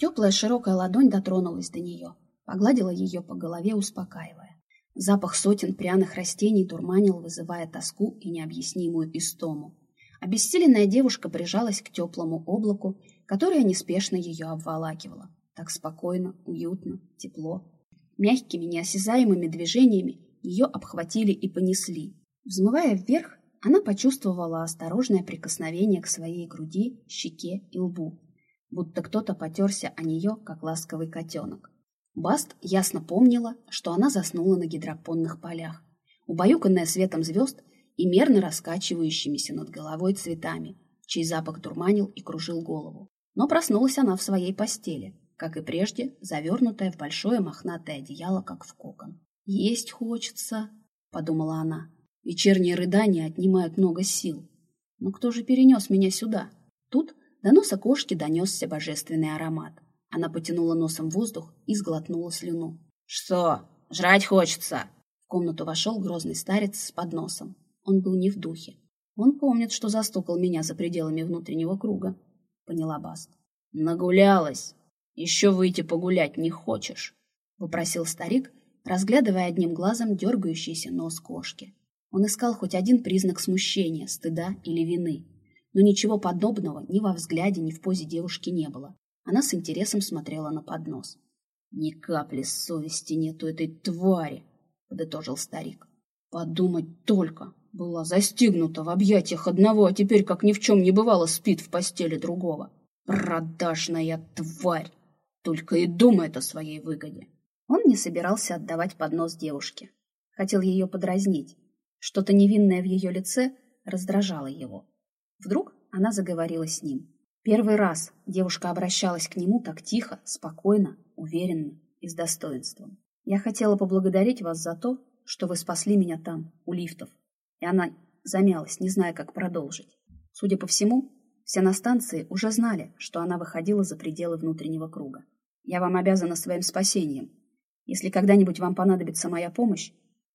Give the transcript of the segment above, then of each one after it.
Теплая широкая ладонь дотронулась до нее, погладила ее по голове, успокаивая. Запах сотен пряных растений дурманил, вызывая тоску и необъяснимую истому. Обессиленная девушка прижалась к теплому облаку, которое неспешно ее обволакивало. Так спокойно, уютно, тепло. Мягкими, неосязаемыми движениями ее обхватили и понесли. Взмывая вверх, она почувствовала осторожное прикосновение к своей груди, щеке и лбу будто кто-то потерся о нее, как ласковый котенок. Баст ясно помнила, что она заснула на гидропонных полях, убаюканная светом звезд и мерно раскачивающимися над головой цветами, чей запах дурманил и кружил голову. Но проснулась она в своей постели, как и прежде, завернутая в большое мохнатое одеяло, как в кокон. «Есть хочется», — подумала она. «Вечерние рыдания отнимают много сил. Но кто же перенес меня сюда?» Тут до носа кошки донесся божественный аромат. Она потянула носом воздух и сглотнула слюну. «Что? Жрать хочется!» В комнату вошел грозный старец с подносом. Он был не в духе. Он помнит, что застукал меня за пределами внутреннего круга, поняла Баст. Нагулялась. Еще выйти погулять не хочешь? Вопросил старик, разглядывая одним глазом дергающийся нос кошки. Он искал хоть один признак смущения, стыда или вины но ничего подобного ни во взгляде, ни в позе девушки не было. Она с интересом смотрела на поднос. «Ни капли совести нету этой твари», — подытожил старик. «Подумать только, была застигнута в объятиях одного, а теперь, как ни в чем не бывало, спит в постели другого. Продажная тварь! Только и думает о своей выгоде». Он не собирался отдавать поднос девушке. Хотел ее подразнить. Что-то невинное в ее лице раздражало его. Вдруг она заговорила с ним. Первый раз девушка обращалась к нему так тихо, спокойно, уверенно и с достоинством. «Я хотела поблагодарить вас за то, что вы спасли меня там, у лифтов». И она замялась, не зная, как продолжить. Судя по всему, все на станции уже знали, что она выходила за пределы внутреннего круга. «Я вам обязана своим спасением. Если когда-нибудь вам понадобится моя помощь,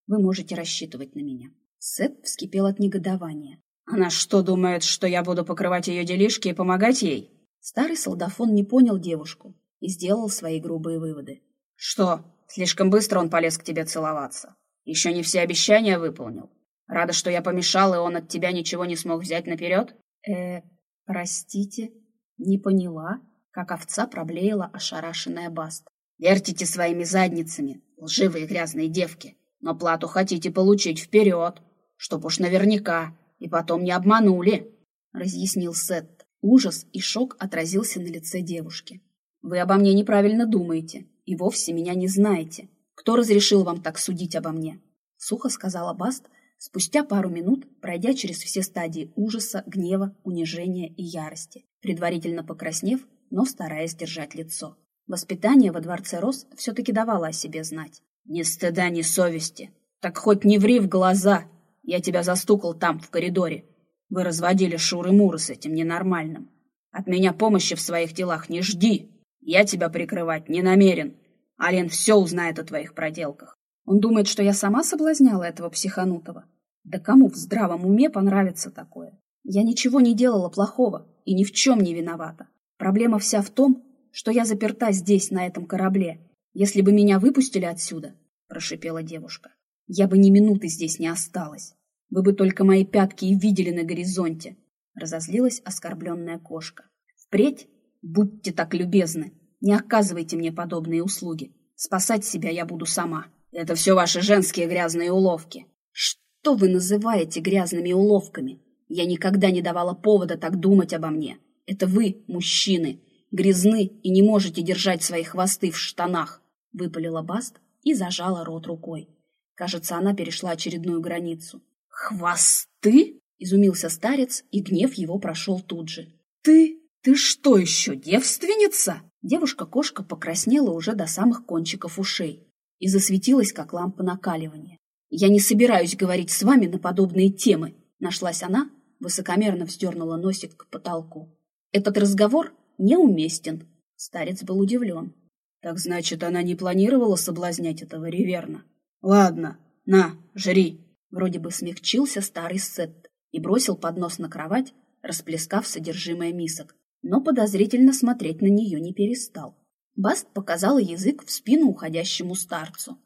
вы можете рассчитывать на меня». Сет вскипел от негодования. Она что, думает, что я буду покрывать ее делишки и помогать ей? Старый солдафон не понял девушку и сделал свои грубые выводы. Что, слишком быстро он полез к тебе целоваться? Еще не все обещания выполнил? Рада, что я помешал, и он от тебя ничего не смог взять наперед? Э, простите, не поняла, как овца проблеяла ошарашенная Баст. Вертите своими задницами, лживые грязные девки, но плату хотите получить вперед, чтоб уж наверняка. И потом не обманули, разъяснил Сет. Ужас и шок отразился на лице девушки. Вы обо мне неправильно думаете и вовсе меня не знаете. Кто разрешил вам так судить обо мне? Сухо сказала Баст, спустя пару минут, пройдя через все стадии ужаса, гнева, унижения и ярости, предварительно покраснев, но стараясь держать лицо. Воспитание во дворце Рос все-таки давало о себе знать. «Ни стыда, ни совести! Так хоть не ври в глаза!» Я тебя застукал там, в коридоре. Вы разводили шуры-муры с этим ненормальным. От меня помощи в своих делах не жди. Я тебя прикрывать не намерен. Ален все узнает о твоих проделках. Он думает, что я сама соблазняла этого психанутого. Да кому в здравом уме понравится такое? Я ничего не делала плохого и ни в чем не виновата. Проблема вся в том, что я заперта здесь, на этом корабле. Если бы меня выпустили отсюда, — прошипела девушка, я бы ни минуты здесь не осталась. Вы бы только мои пятки и видели на горизонте. Разозлилась оскорбленная кошка. Впредь будьте так любезны, не оказывайте мне подобные услуги. Спасать себя я буду сама. Это все ваши женские грязные уловки. Что вы называете грязными уловками? Я никогда не давала повода так думать обо мне. Это вы, мужчины, грязны и не можете держать свои хвосты в штанах. Выпалила Баст и зажала рот рукой. Кажется, она перешла очередную границу. «Хвосты?» — изумился старец, и гнев его прошел тут же. «Ты? Ты что еще, девственница?» Девушка-кошка покраснела уже до самых кончиков ушей и засветилась, как лампа накаливания. «Я не собираюсь говорить с вами на подобные темы», — нашлась она, высокомерно вздернула носик к потолку. «Этот разговор неуместен». Старец был удивлен. «Так значит, она не планировала соблазнять этого реверна?» «Ладно, на, жри!» Вроде бы смягчился старый Сет и бросил поднос на кровать, расплескав содержимое мисок. но подозрительно смотреть на нее не перестал. Баст показала язык в спину уходящему старцу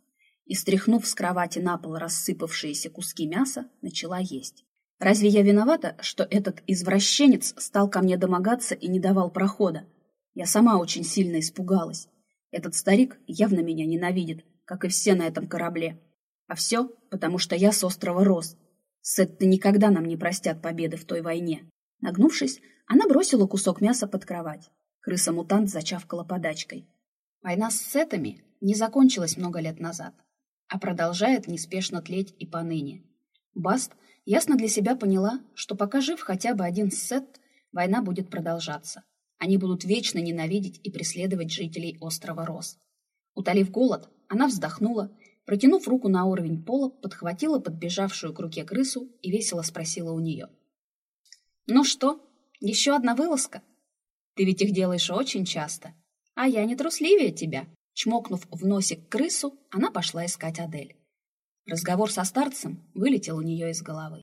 и, стряхнув с кровати на пол рассыпавшиеся куски мяса, начала есть. Разве я виновата, что этот извращенец стал ко мне домогаться и не давал прохода? Я сама очень сильно испугалась. Этот старик явно меня ненавидит, как и все на этом корабле. А все, потому что я с острова Рос. Сетты никогда нам не простят победы в той войне. Нагнувшись, она бросила кусок мяса под кровать. Крыса-мутант зачавкала подачкой. Война с сетами не закончилась много лет назад, а продолжает неспешно тлеть и поныне. Баст ясно для себя поняла, что пока жив хотя бы один сет, война будет продолжаться. Они будут вечно ненавидеть и преследовать жителей острова Рос. Утолив голод, она вздохнула, протянув руку на уровень пола, подхватила подбежавшую к руке крысу и весело спросила у нее. «Ну что, еще одна вылазка? Ты ведь их делаешь очень часто, а я не трусливее тебя». Чмокнув в носик крысу, она пошла искать Адель. Разговор со старцем вылетел у нее из головы.